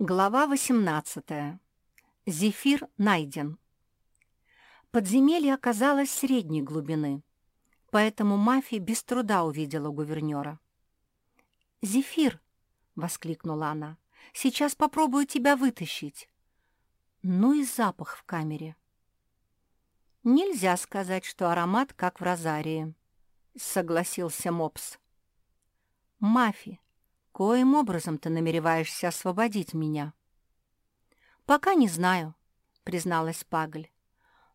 Глава 18. Зефир найден. Подземелье оказалось средней глубины, поэтому мафия без труда увидела гувернера. «Зефир!» — воскликнула она. «Сейчас попробую тебя вытащить». Ну и запах в камере. «Нельзя сказать, что аромат как в розарии», — согласился Мопс. «Мафи, Коим образом ты намереваешься освободить меня?» «Пока не знаю», — призналась Пагль.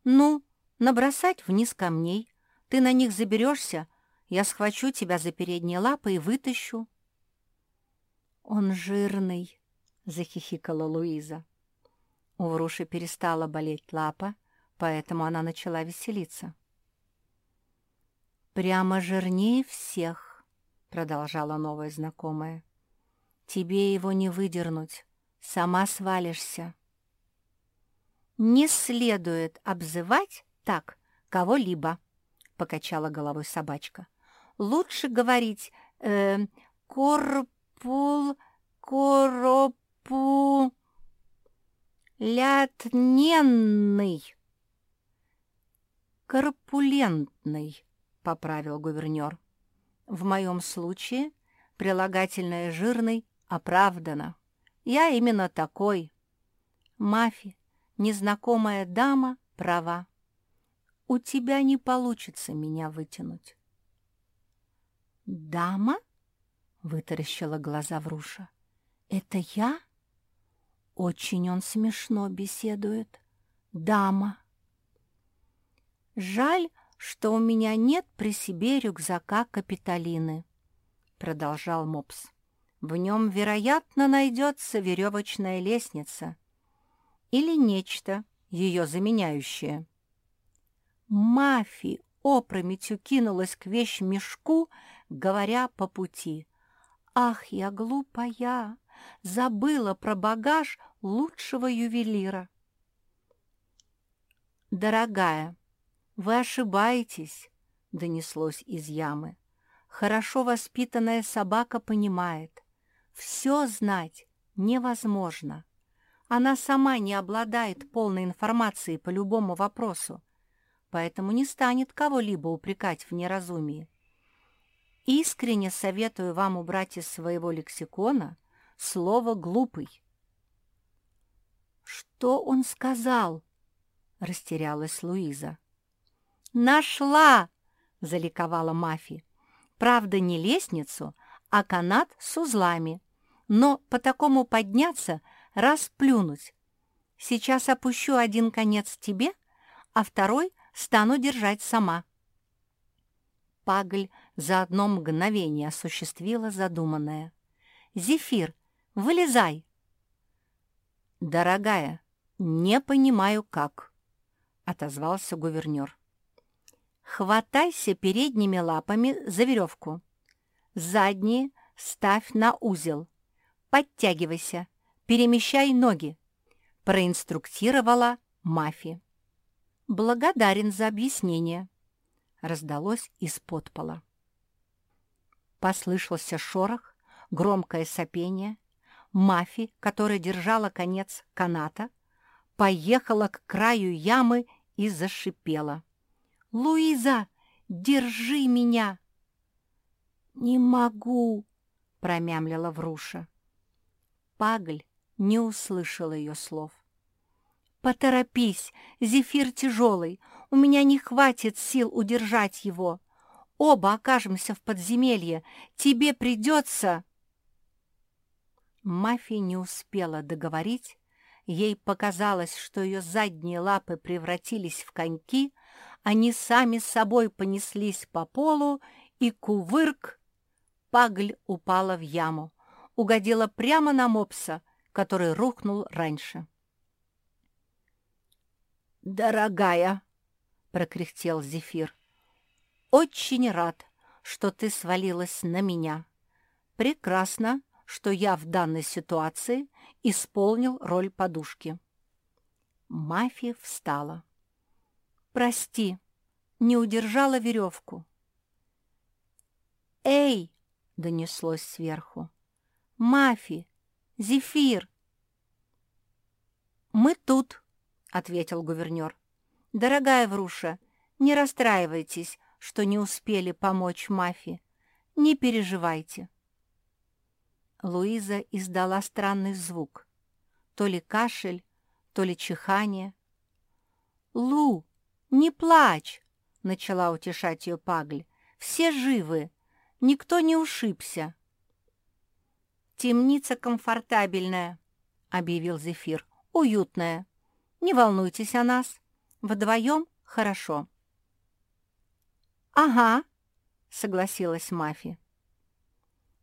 «Ну, набросать вниз камней, ты на них заберешься, я схвачу тебя за передние лапы и вытащу». «Он жирный», — захихикала Луиза. У Вруши перестала болеть лапа, поэтому она начала веселиться. «Прямо жирнее всех», — продолжала новая знакомая. Тебе его не выдернуть, сама свалишься. «Не следует обзывать так кого-либо», — покачала головой собачка. «Лучше говорить э, «корпул, коропу, лятненный». «Корпулентный», — поправил гувернер. «В моем случае прилагательное «жирный» Оправдано. Я именно такой. Мафи, незнакомая дама, права. У тебя не получится меня вытянуть. «Дама?» — вытаращила глаза Вруша. «Это я?» Очень он смешно беседует. «Дама!» «Жаль, что у меня нет при себе рюкзака Капитолины», — продолжал Мопс. В нем, вероятно, найдется веревочная лестница или нечто, ее заменяющее. Мафи опрометью кинулась к вещмешку, говоря по пути. «Ах, я глупая! Забыла про багаж лучшего ювелира!» «Дорогая, вы ошибаетесь!» — донеслось из ямы. «Хорошо воспитанная собака понимает. Все знать невозможно. Она сама не обладает полной информацией по любому вопросу, поэтому не станет кого-либо упрекать в неразумии. Искренне советую вам убрать из своего лексикона слово «глупый». «Что он сказал?» — растерялась Луиза. «Нашла!» — заликовала Мафи. «Правда, не лестницу, а канат с узлами но по такому подняться, расплюнуть. Сейчас опущу один конец тебе, а второй стану держать сама. Пагль за одно мгновение осуществила задуманное. «Зефир, вылезай!» «Дорогая, не понимаю, как», — отозвался гувернер. «Хватайся передними лапами за веревку. Задние ставь на узел. Подтягивайся, перемещай ноги», — проинструктировала Мафи. «Благодарен за объяснение», — раздалось из-под пола. Послышался шорох, громкое сопение. Мафи, которая держала конец каната, поехала к краю ямы и зашипела. «Луиза, держи меня!» «Не могу!» — промямлила Вруша. Пагль не услышал ее слов. «Поторопись, зефир тяжелый, у меня не хватит сил удержать его. Оба окажемся в подземелье, тебе придется...» Мафия не успела договорить, ей показалось, что ее задние лапы превратились в коньки, они сами собой понеслись по полу, и кувырк Пагль упала в яму угодила прямо на мопса, который рухнул раньше. «Дорогая!» — прокряхтел Зефир. «Очень рад, что ты свалилась на меня. Прекрасно, что я в данной ситуации исполнил роль подушки». Мафия встала. «Прости, не удержала веревку». «Эй!» — донеслось сверху. Мафи! Зефир! «Мы тут», — ответил гувернер. «Дорогая Вруша, не расстраивайтесь, что не успели помочь мафии. Не переживайте». Луиза издала странный звук. То ли кашель, то ли чихание. «Лу, не плачь!» — начала утешать ее Пагль. «Все живы, никто не ушибся». «Темница комфортабельная», — объявил Зефир. «Уютная. Не волнуйтесь о нас. Вдвоем хорошо». «Ага», — согласилась Мафи.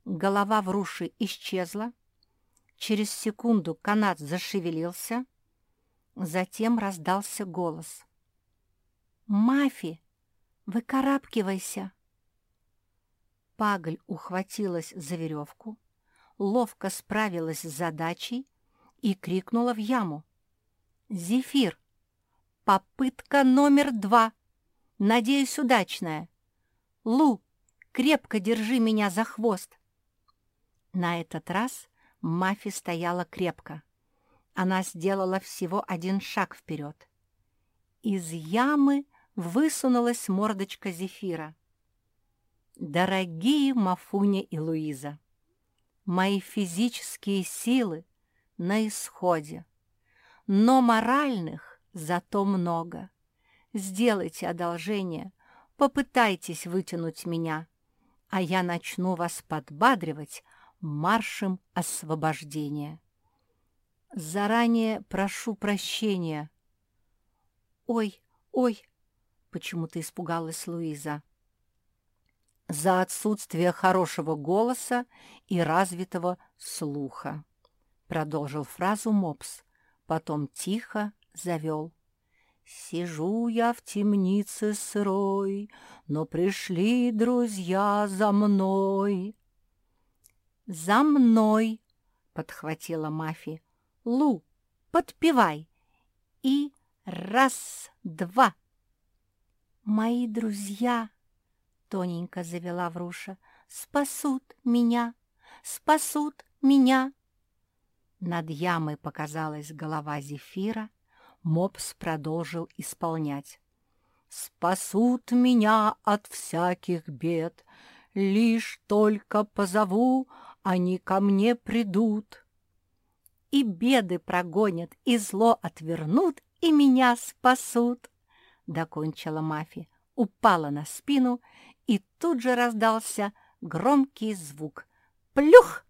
Голова в руши исчезла. Через секунду канат зашевелился. Затем раздался голос. «Мафи, выкарабкивайся!» Пагль ухватилась за веревку, ловко справилась с задачей и крикнула в яму. «Зефир! Попытка номер два! Надеюсь, удачная! Лу, крепко держи меня за хвост!» На этот раз Мафи стояла крепко. Она сделала всего один шаг вперед. Из ямы высунулась мордочка Зефира. «Дорогие Мафуня и Луиза, мои физические силы на исходе, но моральных зато много. Сделайте одолжение, попытайтесь вытянуть меня, а я начну вас подбадривать маршем освобождения. Заранее прошу прощения. Ой, ой, почему-то испугалась Луиза. За отсутствие хорошего голоса и развитого слуха. Продолжил фразу Мопс, потом тихо завел. Сижу я в темнице сырой, но пришли друзья за мной. «За мной!» — подхватила Мафи. «Лу, подпевай!» И раз, два. «Мои друзья!» — тоненько завела Вруша. «Спасут меня! Спасут меня!» Над ямой показалась голова Зефира. Мопс продолжил исполнять. «Спасут меня от всяких бед, Лишь только позову, они ко мне придут. И беды прогонят, и зло отвернут, и меня спасут. Докончила Мафи, упала на спину, и тут же раздался громкий звук. Плюх!